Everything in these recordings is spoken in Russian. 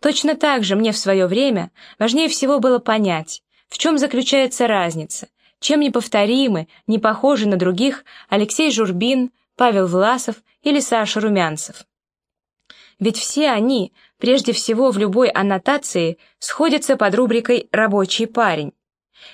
Точно так же мне в свое время важнее всего было понять, в чем заключается разница, чем неповторимы, не похожи на других Алексей Журбин, Павел Власов или Саша Румянцев. Ведь все они, прежде всего в любой аннотации, сходятся под рубрикой «рабочий парень».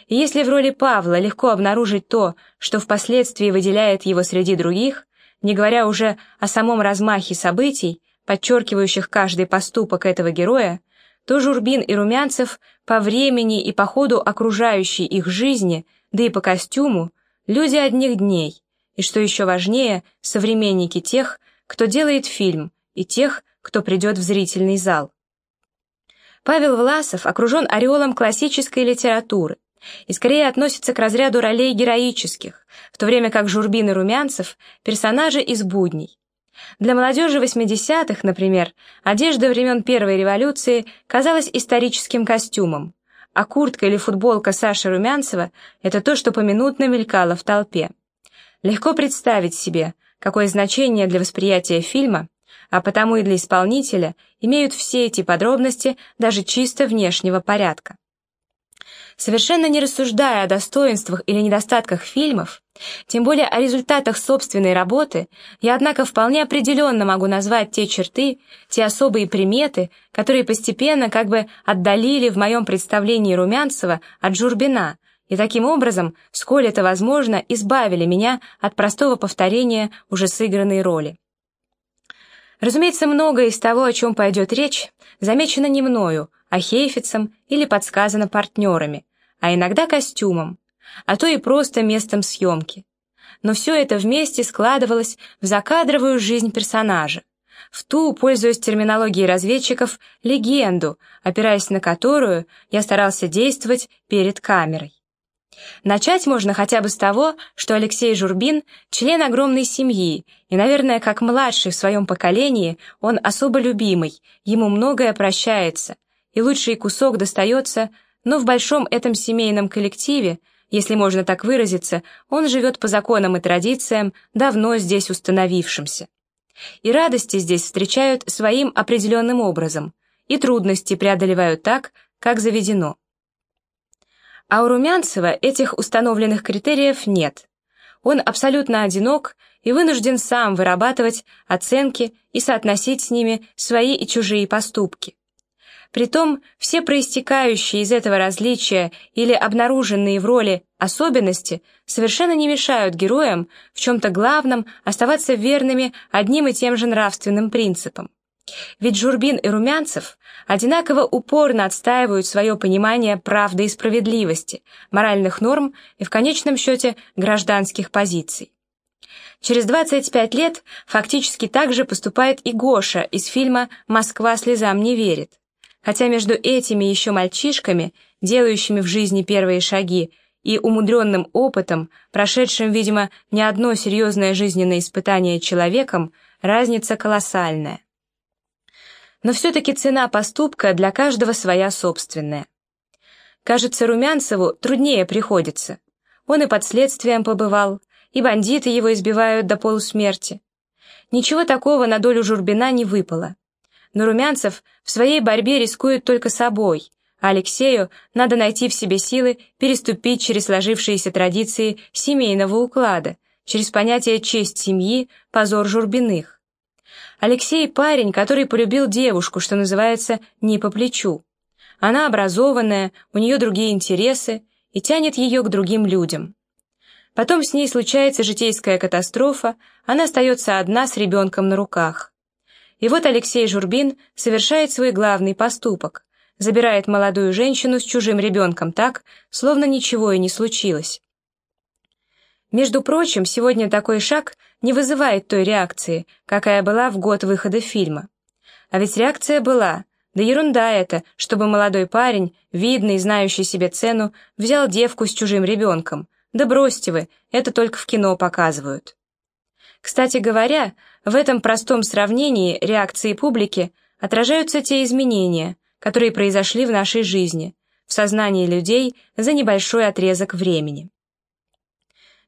И если в роли Павла легко обнаружить то, что впоследствии выделяет его среди других, не говоря уже о самом размахе событий, подчеркивающих каждый поступок этого героя, то Журбин и Румянцев по времени и по ходу окружающей их жизни, да и по костюму, люди одних дней, и, что еще важнее, современники тех, кто делает фильм, и тех, кто придет в зрительный зал. Павел Власов окружен ореолом классической литературы и скорее относится к разряду ролей героических, в то время как Журбин и Румянцев – персонажи из будней. Для молодежи 80-х, например, одежда времен Первой революции казалась историческим костюмом, а куртка или футболка Саши Румянцева – это то, что поминутно мелькало в толпе. Легко представить себе, какое значение для восприятия фильма, а потому и для исполнителя, имеют все эти подробности даже чисто внешнего порядка. Совершенно не рассуждая о достоинствах или недостатках фильмов, тем более о результатах собственной работы, я, однако, вполне определенно могу назвать те черты, те особые приметы, которые постепенно как бы отдалили в моем представлении Румянцева от Журбина, и таким образом, сколь это возможно, избавили меня от простого повторения уже сыгранной роли. Разумеется, многое из того, о чем пойдет речь, замечено не мною, а Хейфицем или подсказано партнерами, а иногда костюмом, а то и просто местом съемки. Но все это вместе складывалось в закадровую жизнь персонажа, в ту, пользуясь терминологией разведчиков, легенду, опираясь на которую я старался действовать перед камерой. Начать можно хотя бы с того, что Алексей Журбин – член огромной семьи, и, наверное, как младший в своем поколении, он особо любимый, ему многое прощается, и лучший кусок достается, но в большом этом семейном коллективе, если можно так выразиться, он живет по законам и традициям, давно здесь установившимся. И радости здесь встречают своим определенным образом, и трудности преодолевают так, как заведено. А у Румянцева этих установленных критериев нет. Он абсолютно одинок и вынужден сам вырабатывать оценки и соотносить с ними свои и чужие поступки. Притом все проистекающие из этого различия или обнаруженные в роли особенности совершенно не мешают героям в чем-то главном оставаться верными одним и тем же нравственным принципам. Ведь Журбин и Румянцев одинаково упорно отстаивают свое понимание правды и справедливости, моральных норм и, в конечном счете, гражданских позиций. Через 25 лет фактически так же поступает и Гоша из фильма «Москва слезам не верит». Хотя между этими еще мальчишками, делающими в жизни первые шаги, и умудренным опытом, прошедшим, видимо, не одно серьезное жизненное испытание человеком, разница колоссальная но все-таки цена поступка для каждого своя собственная. Кажется, Румянцеву труднее приходится. Он и под следствием побывал, и бандиты его избивают до полусмерти. Ничего такого на долю Журбина не выпало. Но Румянцев в своей борьбе рискует только собой, а Алексею надо найти в себе силы переступить через сложившиеся традиции семейного уклада, через понятие «честь семьи», «позор Журбиных». Алексей парень, который полюбил девушку, что называется, не по плечу. Она образованная, у нее другие интересы и тянет ее к другим людям. Потом с ней случается житейская катастрофа, она остается одна с ребенком на руках. И вот Алексей Журбин совершает свой главный поступок, забирает молодую женщину с чужим ребенком так, словно ничего и не случилось. Между прочим, сегодня такой шаг не вызывает той реакции, какая была в год выхода фильма. А ведь реакция была, да ерунда это, чтобы молодой парень, видный, знающий себе цену, взял девку с чужим ребенком. Да бросьте вы, это только в кино показывают. Кстати говоря, в этом простом сравнении реакции публики отражаются те изменения, которые произошли в нашей жизни, в сознании людей за небольшой отрезок времени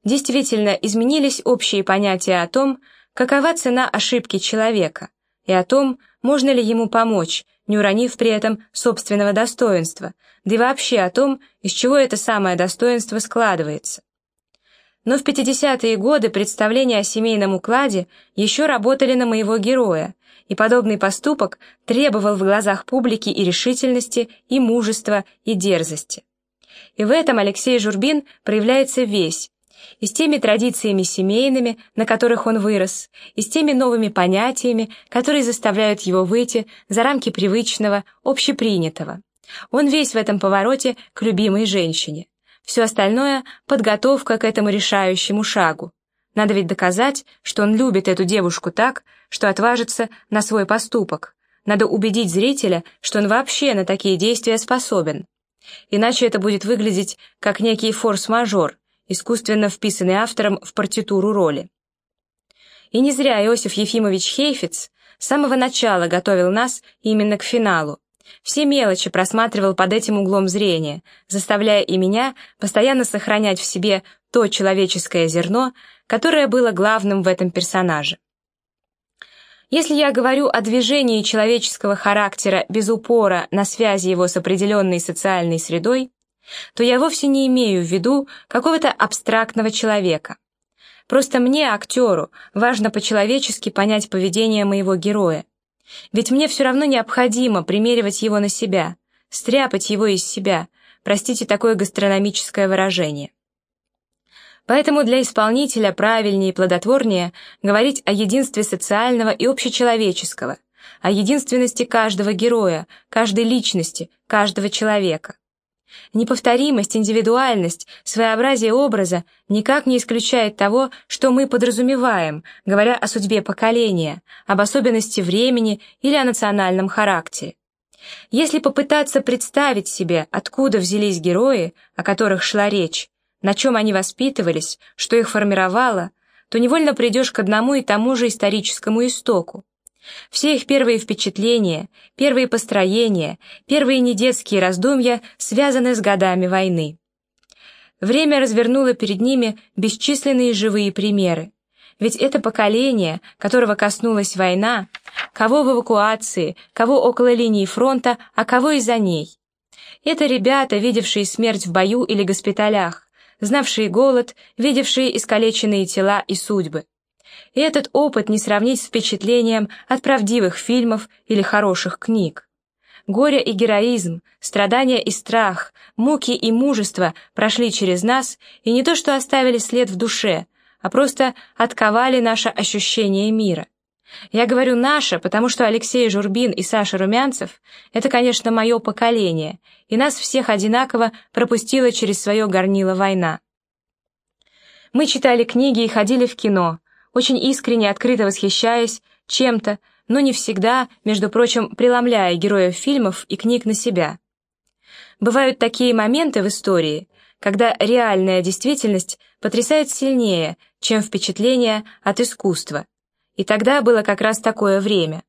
действительно изменились общие понятия о том, какова цена ошибки человека, и о том, можно ли ему помочь, не уронив при этом собственного достоинства, да и вообще о том, из чего это самое достоинство складывается. Но в 50-е годы представления о семейном укладе еще работали на моего героя, и подобный поступок требовал в глазах публики и решительности, и мужества, и дерзости. И в этом Алексей Журбин проявляется весь, и с теми традициями семейными, на которых он вырос, и с теми новыми понятиями, которые заставляют его выйти за рамки привычного, общепринятого. Он весь в этом повороте к любимой женщине. Все остальное — подготовка к этому решающему шагу. Надо ведь доказать, что он любит эту девушку так, что отважится на свой поступок. Надо убедить зрителя, что он вообще на такие действия способен. Иначе это будет выглядеть как некий форс-мажор, искусственно вписанный автором в партитуру роли. И не зря Иосиф Ефимович Хейфиц с самого начала готовил нас именно к финалу. Все мелочи просматривал под этим углом зрения, заставляя и меня постоянно сохранять в себе то человеческое зерно, которое было главным в этом персонаже. Если я говорю о движении человеческого характера без упора на связи его с определенной социальной средой, то я вовсе не имею в виду какого-то абстрактного человека. Просто мне, актеру, важно по-человечески понять поведение моего героя. Ведь мне все равно необходимо примеривать его на себя, стряпать его из себя, простите такое гастрономическое выражение. Поэтому для исполнителя правильнее и плодотворнее говорить о единстве социального и общечеловеческого, о единственности каждого героя, каждой личности, каждого человека. Неповторимость, индивидуальность, своеобразие образа никак не исключает того, что мы подразумеваем, говоря о судьбе поколения, об особенности времени или о национальном характере. Если попытаться представить себе, откуда взялись герои, о которых шла речь, на чем они воспитывались, что их формировало, то невольно придешь к одному и тому же историческому истоку. Все их первые впечатления, первые построения, первые недетские раздумья связаны с годами войны. Время развернуло перед ними бесчисленные живые примеры. Ведь это поколение, которого коснулась война, кого в эвакуации, кого около линии фронта, а кого и за ней. Это ребята, видевшие смерть в бою или госпиталях, знавшие голод, видевшие искалеченные тела и судьбы. И этот опыт не сравнить с впечатлением от правдивых фильмов или хороших книг. Горе и героизм, страдания и страх, муки и мужество прошли через нас и не то что оставили след в душе, а просто отковали наше ощущение мира. Я говорю «наше», потому что Алексей Журбин и Саша Румянцев — это, конечно, мое поколение, и нас всех одинаково пропустила через свое горнило война. Мы читали книги и ходили в кино, очень искренне, открыто восхищаясь чем-то, но не всегда, между прочим, преломляя героев фильмов и книг на себя. Бывают такие моменты в истории, когда реальная действительность потрясает сильнее, чем впечатление от искусства. И тогда было как раз такое время.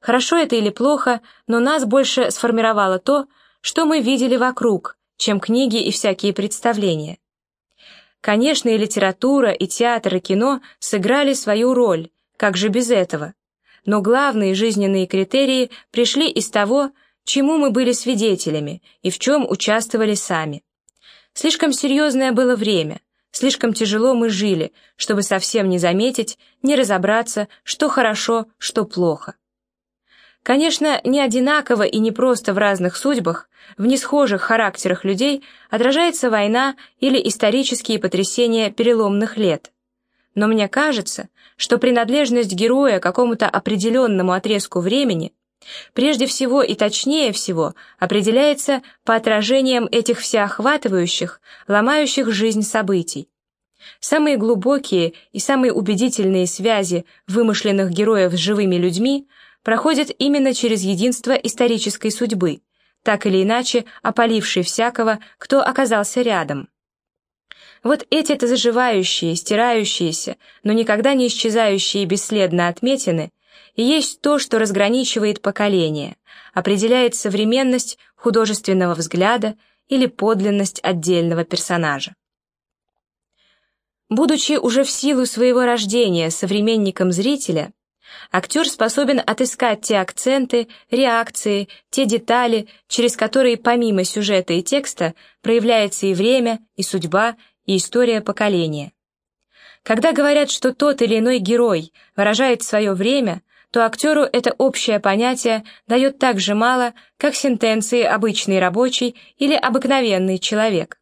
Хорошо это или плохо, но нас больше сформировало то, что мы видели вокруг, чем книги и всякие представления. Конечно, и литература, и театр, и кино сыграли свою роль, как же без этого. Но главные жизненные критерии пришли из того, чему мы были свидетелями и в чем участвовали сами. Слишком серьезное было время, слишком тяжело мы жили, чтобы совсем не заметить, не разобраться, что хорошо, что плохо. Конечно, не одинаково и не просто в разных судьбах, в несхожих характерах людей отражается война или исторические потрясения переломных лет. Но мне кажется, что принадлежность героя к какому-то определенному отрезку времени прежде всего и точнее всего определяется по отражениям этих всеохватывающих, ломающих жизнь событий. Самые глубокие и самые убедительные связи вымышленных героев с живыми людьми – проходит именно через единство исторической судьбы, так или иначе опалившей всякого, кто оказался рядом. Вот эти-то заживающие, стирающиеся, но никогда не исчезающие бесследно отметины и есть то, что разграничивает поколение, определяет современность художественного взгляда или подлинность отдельного персонажа. Будучи уже в силу своего рождения современником зрителя, Актер способен отыскать те акценты, реакции, те детали, через которые помимо сюжета и текста проявляется и время, и судьба, и история поколения. Когда говорят, что тот или иной герой выражает свое время, то актеру это общее понятие дает так же мало, как сентенции «обычный рабочий» или «обыкновенный человек».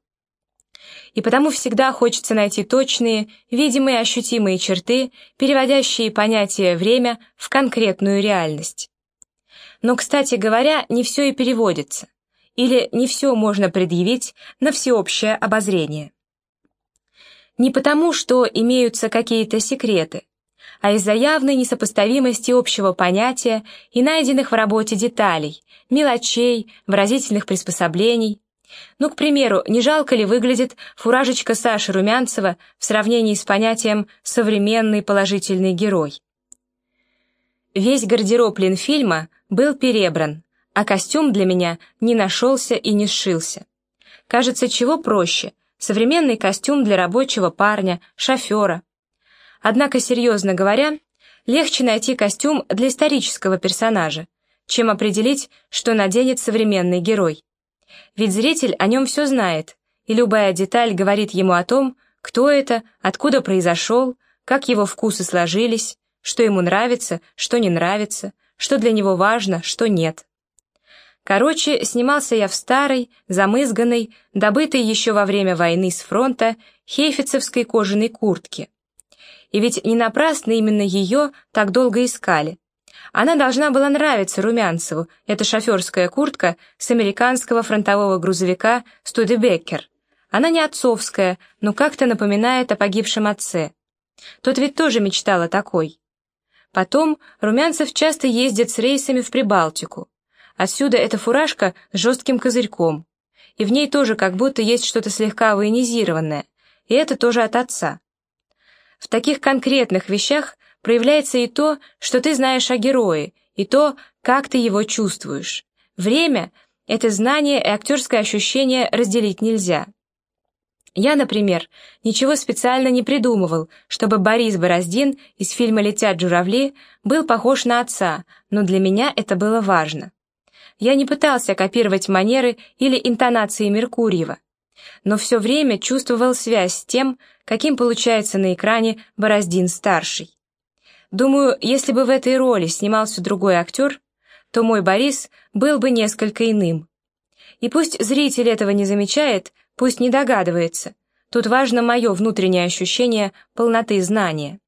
И потому всегда хочется найти точные, видимые ощутимые черты, переводящие понятие «время» в конкретную реальность. Но, кстати говоря, не все и переводится, или не все можно предъявить на всеобщее обозрение. Не потому, что имеются какие-то секреты, а из-за явной несопоставимости общего понятия и найденных в работе деталей, мелочей, выразительных приспособлений. Ну, к примеру, не жалко ли выглядит фуражечка Саши Румянцева в сравнении с понятием «современный положительный герой»? Весь гардероб Ленфильма был перебран, а костюм для меня не нашелся и не сшился. Кажется, чего проще — современный костюм для рабочего парня, шофера, Однако, серьезно говоря, легче найти костюм для исторического персонажа, чем определить, что наденет современный герой. Ведь зритель о нем все знает, и любая деталь говорит ему о том, кто это, откуда произошел, как его вкусы сложились, что ему нравится, что не нравится, что для него важно, что нет. Короче, снимался я в старой, замызганной, добытой еще во время войны с фронта, хейфицевской кожаной куртке. И ведь не напрасно именно ее так долго искали. Она должна была нравиться Румянцеву, эта шоферская куртка с американского фронтового грузовика «Студебеккер». Она не отцовская, но как-то напоминает о погибшем отце. Тот ведь тоже мечтал о такой. Потом Румянцев часто ездит с рейсами в Прибалтику. Отсюда эта фуражка с жестким козырьком. И в ней тоже как будто есть что-то слегка военизированное. И это тоже от отца. В таких конкретных вещах проявляется и то, что ты знаешь о герое, и то, как ты его чувствуешь. Время — это знание и актерское ощущение разделить нельзя. Я, например, ничего специально не придумывал, чтобы Борис Бороздин из фильма «Летят журавли» был похож на отца, но для меня это было важно. Я не пытался копировать манеры или интонации Меркурьева но все время чувствовал связь с тем, каким получается на экране Бороздин-старший. Думаю, если бы в этой роли снимался другой актер, то мой Борис был бы несколько иным. И пусть зритель этого не замечает, пусть не догадывается, тут важно мое внутреннее ощущение полноты знания.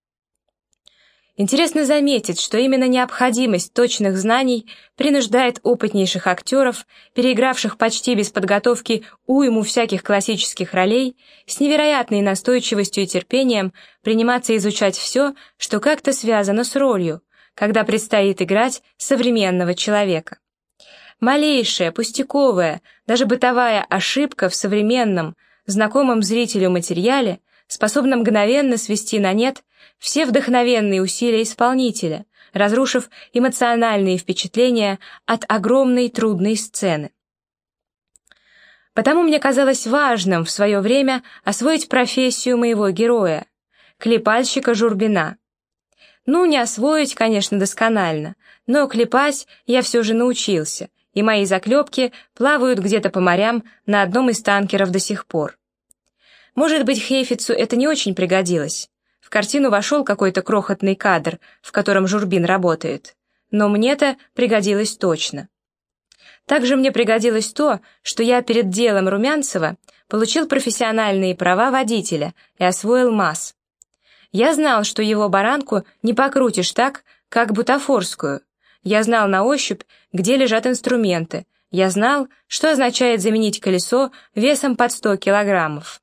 Интересно заметить, что именно необходимость точных знаний принуждает опытнейших актеров, переигравших почти без подготовки уйму всяких классических ролей, с невероятной настойчивостью и терпением приниматься изучать все, что как-то связано с ролью, когда предстоит играть современного человека. Малейшая, пустяковая, даже бытовая ошибка в современном, знакомом зрителю материале способна мгновенно свести на нет все вдохновенные усилия исполнителя, разрушив эмоциональные впечатления от огромной трудной сцены. Потому мне казалось важным в свое время освоить профессию моего героя, клепальщика Журбина. Ну, не освоить, конечно, досконально, но клепать я все же научился, и мои заклепки плавают где-то по морям на одном из танкеров до сих пор. Может быть, Хейфицу это не очень пригодилось, в картину вошел какой-то крохотный кадр, в котором Журбин работает. Но мне-то пригодилось точно. Также мне пригодилось то, что я перед делом Румянцева получил профессиональные права водителя и освоил МАЗ. Я знал, что его баранку не покрутишь так, как бутафорскую. Я знал на ощупь, где лежат инструменты. Я знал, что означает заменить колесо весом под 100 килограммов.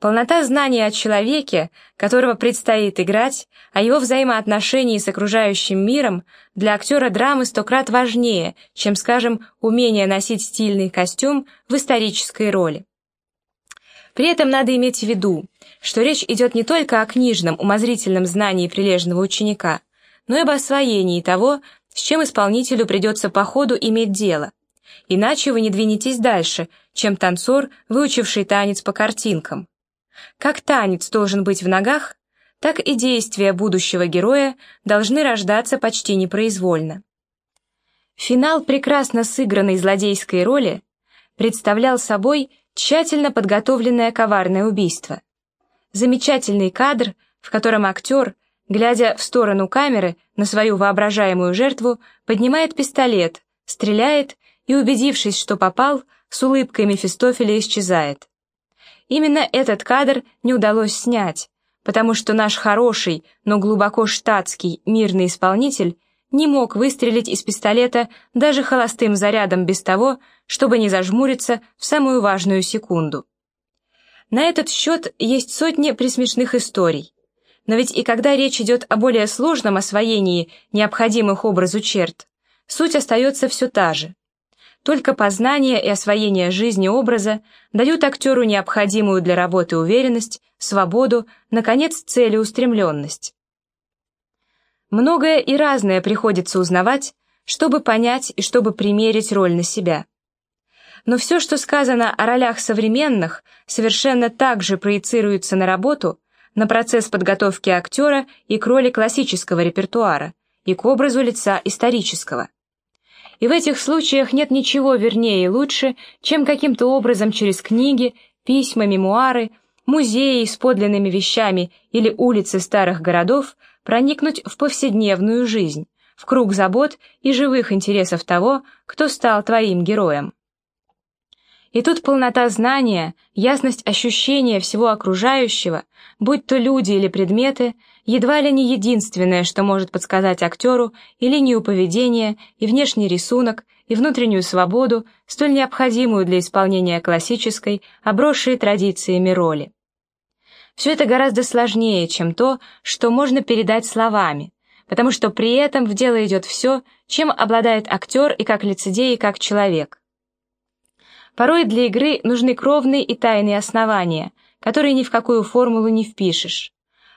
Полнота знания о человеке, которого предстоит играть, о его взаимоотношении с окружающим миром, для актера драмы сто крат важнее, чем, скажем, умение носить стильный костюм в исторической роли. При этом надо иметь в виду, что речь идет не только о книжном, умозрительном знании прилежного ученика, но и об освоении того, с чем исполнителю придется по ходу иметь дело. Иначе вы не двинетесь дальше, чем танцор, выучивший танец по картинкам. Как танец должен быть в ногах, так и действия будущего героя должны рождаться почти непроизвольно. Финал прекрасно сыгранной злодейской роли представлял собой тщательно подготовленное коварное убийство. Замечательный кадр, в котором актер, глядя в сторону камеры на свою воображаемую жертву, поднимает пистолет, стреляет и, убедившись, что попал, с улыбкой Мефистофеля исчезает. Именно этот кадр не удалось снять, потому что наш хороший, но глубоко штатский мирный исполнитель не мог выстрелить из пистолета даже холостым зарядом без того, чтобы не зажмуриться в самую важную секунду. На этот счет есть сотни присмешных историй. Но ведь и когда речь идет о более сложном освоении необходимых образу черт, суть остается все та же. Только познание и освоение жизни образа дают актеру необходимую для работы уверенность, свободу, наконец, целеустремленность. Многое и разное приходится узнавать, чтобы понять и чтобы примерить роль на себя. Но все, что сказано о ролях современных, совершенно так же проецируется на работу, на процесс подготовки актера и к роли классического репертуара, и к образу лица исторического. И в этих случаях нет ничего вернее и лучше, чем каким-то образом через книги, письма, мемуары, музеи с подлинными вещами или улицы старых городов проникнуть в повседневную жизнь, в круг забот и живых интересов того, кто стал твоим героем. И тут полнота знания, ясность ощущения всего окружающего, будь то люди или предметы, едва ли не единственное, что может подсказать актеру и линию поведения, и внешний рисунок, и внутреннюю свободу, столь необходимую для исполнения классической, обросшей традициями роли. Все это гораздо сложнее, чем то, что можно передать словами, потому что при этом в дело идет все, чем обладает актер и как лицедей, и как человек. Порой для игры нужны кровные и тайные основания, которые ни в какую формулу не впишешь.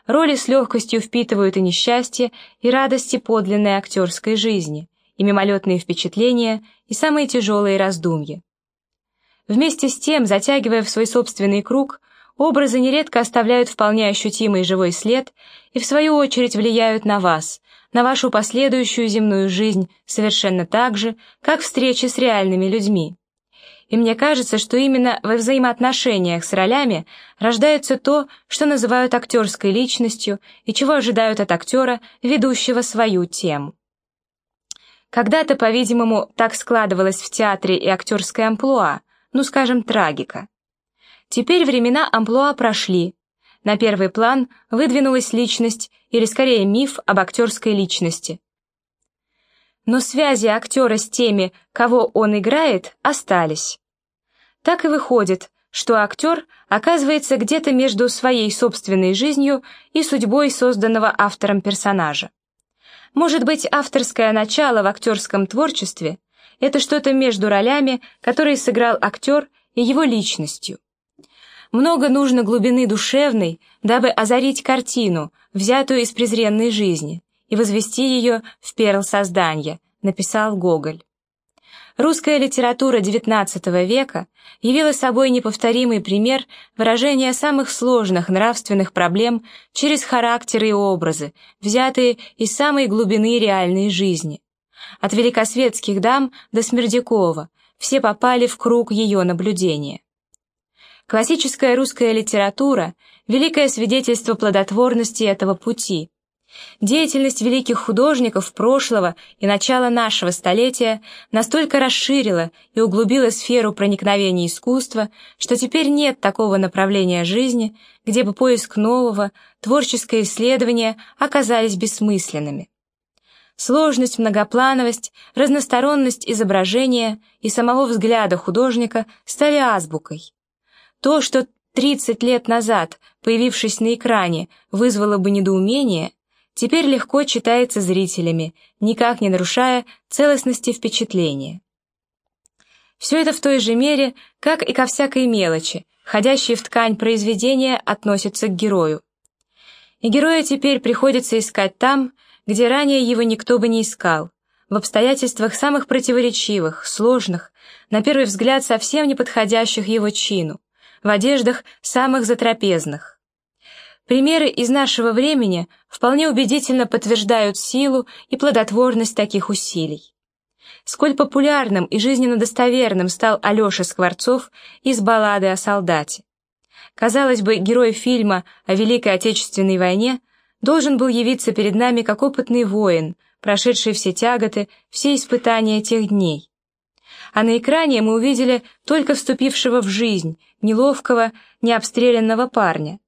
Роли с легкостью впитывают и несчастье, и радости подлинной актерской жизни, и мимолетные впечатления, и самые тяжелые раздумья. Вместе с тем, затягивая в свой собственный круг, образы нередко оставляют вполне ощутимый живой след и в свою очередь влияют на вас, на вашу последующую земную жизнь совершенно так же, как встречи с реальными людьми. И мне кажется, что именно во взаимоотношениях с ролями рождается то, что называют актерской личностью и чего ожидают от актера, ведущего свою тему. Когда-то, по-видимому, так складывалось в театре и актерское амплуа, ну, скажем, трагика. Теперь времена амплуа прошли. На первый план выдвинулась личность, или скорее миф об актерской личности. Но связи актера с теми, кого он играет, остались. Так и выходит, что актер оказывается где-то между своей собственной жизнью и судьбой созданного автором персонажа. Может быть, авторское начало в актерском творчестве – это что-то между ролями, которые сыграл актер и его личностью. Много нужно глубины душевной, дабы озарить картину, взятую из презренной жизни, и возвести ее в перл создания, написал Гоголь. Русская литература XIX века явила собой неповторимый пример выражения самых сложных нравственных проблем через характеры и образы, взятые из самой глубины реальной жизни. От великосветских дам до Смердякова все попали в круг ее наблюдения. Классическая русская литература – великое свидетельство плодотворности этого пути – Деятельность великих художников прошлого и начала нашего столетия настолько расширила и углубила сферу проникновения искусства, что теперь нет такого направления жизни, где бы поиск нового, творческое исследование оказались бессмысленными. Сложность, многоплановость, разносторонность изображения и самого взгляда художника стали азбукой. То, что 30 лет назад, появившись на экране, вызвало бы недоумение – теперь легко читается зрителями, никак не нарушая целостности впечатления. Все это в той же мере, как и ко всякой мелочи, входящей в ткань произведения, относится к герою. И героя теперь приходится искать там, где ранее его никто бы не искал, в обстоятельствах самых противоречивых, сложных, на первый взгляд совсем не подходящих его чину, в одеждах самых затрапезных. Примеры из нашего времени вполне убедительно подтверждают силу и плодотворность таких усилий. Сколь популярным и жизненно достоверным стал Алеша Скворцов из баллады о солдате. Казалось бы, герой фильма о Великой Отечественной войне должен был явиться перед нами как опытный воин, прошедший все тяготы, все испытания тех дней. А на экране мы увидели только вступившего в жизнь, неловкого, необстрелянного парня.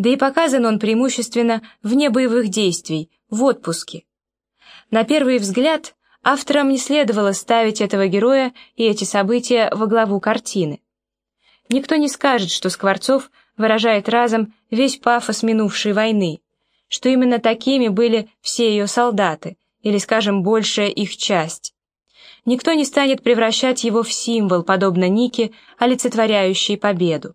Да и показан он преимущественно вне боевых действий, в отпуске. На первый взгляд, авторам не следовало ставить этого героя и эти события во главу картины. Никто не скажет, что Скворцов выражает разом весь пафос минувшей войны, что именно такими были все ее солдаты, или, скажем, большая их часть. Никто не станет превращать его в символ, подобно Нике, олицетворяющей победу.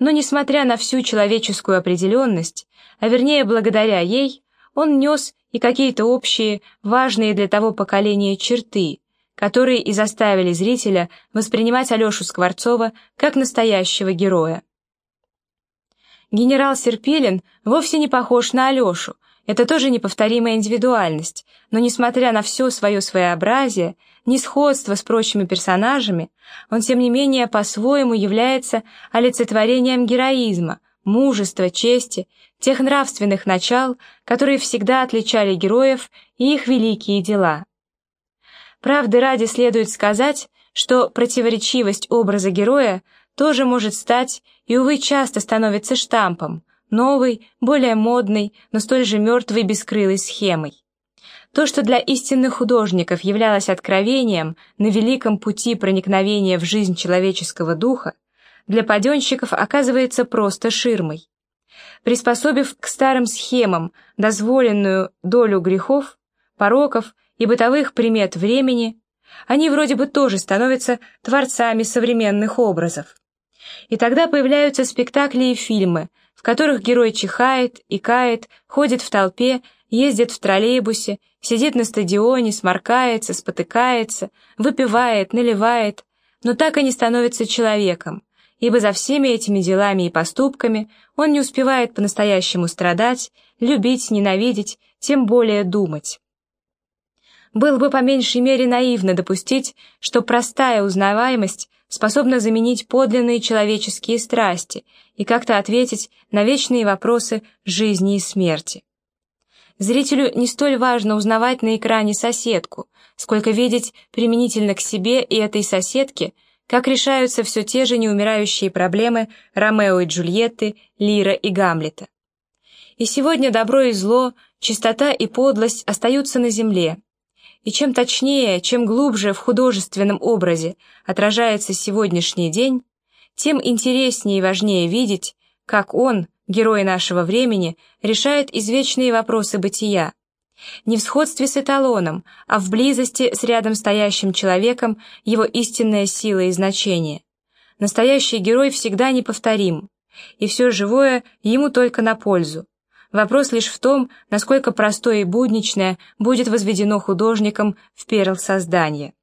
Но, несмотря на всю человеческую определенность, а вернее благодаря ей, он нес и какие-то общие, важные для того поколения черты, которые и заставили зрителя воспринимать Алешу Скворцова как настоящего героя. Генерал Серпилин вовсе не похож на Алешу, это тоже неповторимая индивидуальность, но несмотря на все свое своеобразие, несходство с прочими персонажами, он тем не менее по-своему является олицетворением героизма, мужества, чести, тех нравственных начал, которые всегда отличали героев и их великие дела. Правды ради следует сказать, что противоречивость образа героя тоже может стать и, увы, часто становится штампом, новой, более модной, но столь же мертвой бескрылой схемой. То, что для истинных художников являлось откровением на великом пути проникновения в жизнь человеческого духа, для паденщиков оказывается просто ширмой. Приспособив к старым схемам дозволенную долю грехов, пороков и бытовых примет времени, они вроде бы тоже становятся творцами современных образов. И тогда появляются спектакли и фильмы, в которых герой чихает, икает, ходит в толпе, ездит в троллейбусе, сидит на стадионе, сморкается, спотыкается, выпивает, наливает, но так и не становится человеком, ибо за всеми этими делами и поступками он не успевает по-настоящему страдать, любить, ненавидеть, тем более думать. Было бы по меньшей мере наивно допустить, что простая узнаваемость способна заменить подлинные человеческие страсти и как-то ответить на вечные вопросы жизни и смерти. Зрителю не столь важно узнавать на экране соседку, сколько видеть применительно к себе и этой соседке, как решаются все те же неумирающие проблемы Ромео и Джульетты, Лира и Гамлета. И сегодня добро и зло, чистота и подлость остаются на земле, и чем точнее, чем глубже в художественном образе отражается сегодняшний день, тем интереснее и важнее видеть, как он, герой нашего времени, решает извечные вопросы бытия. Не в сходстве с эталоном, а в близости с рядом стоящим человеком его истинная сила и значение. Настоящий герой всегда неповторим, и все живое ему только на пользу. Вопрос лишь в том, насколько простое и будничное будет возведено художником в перл создания.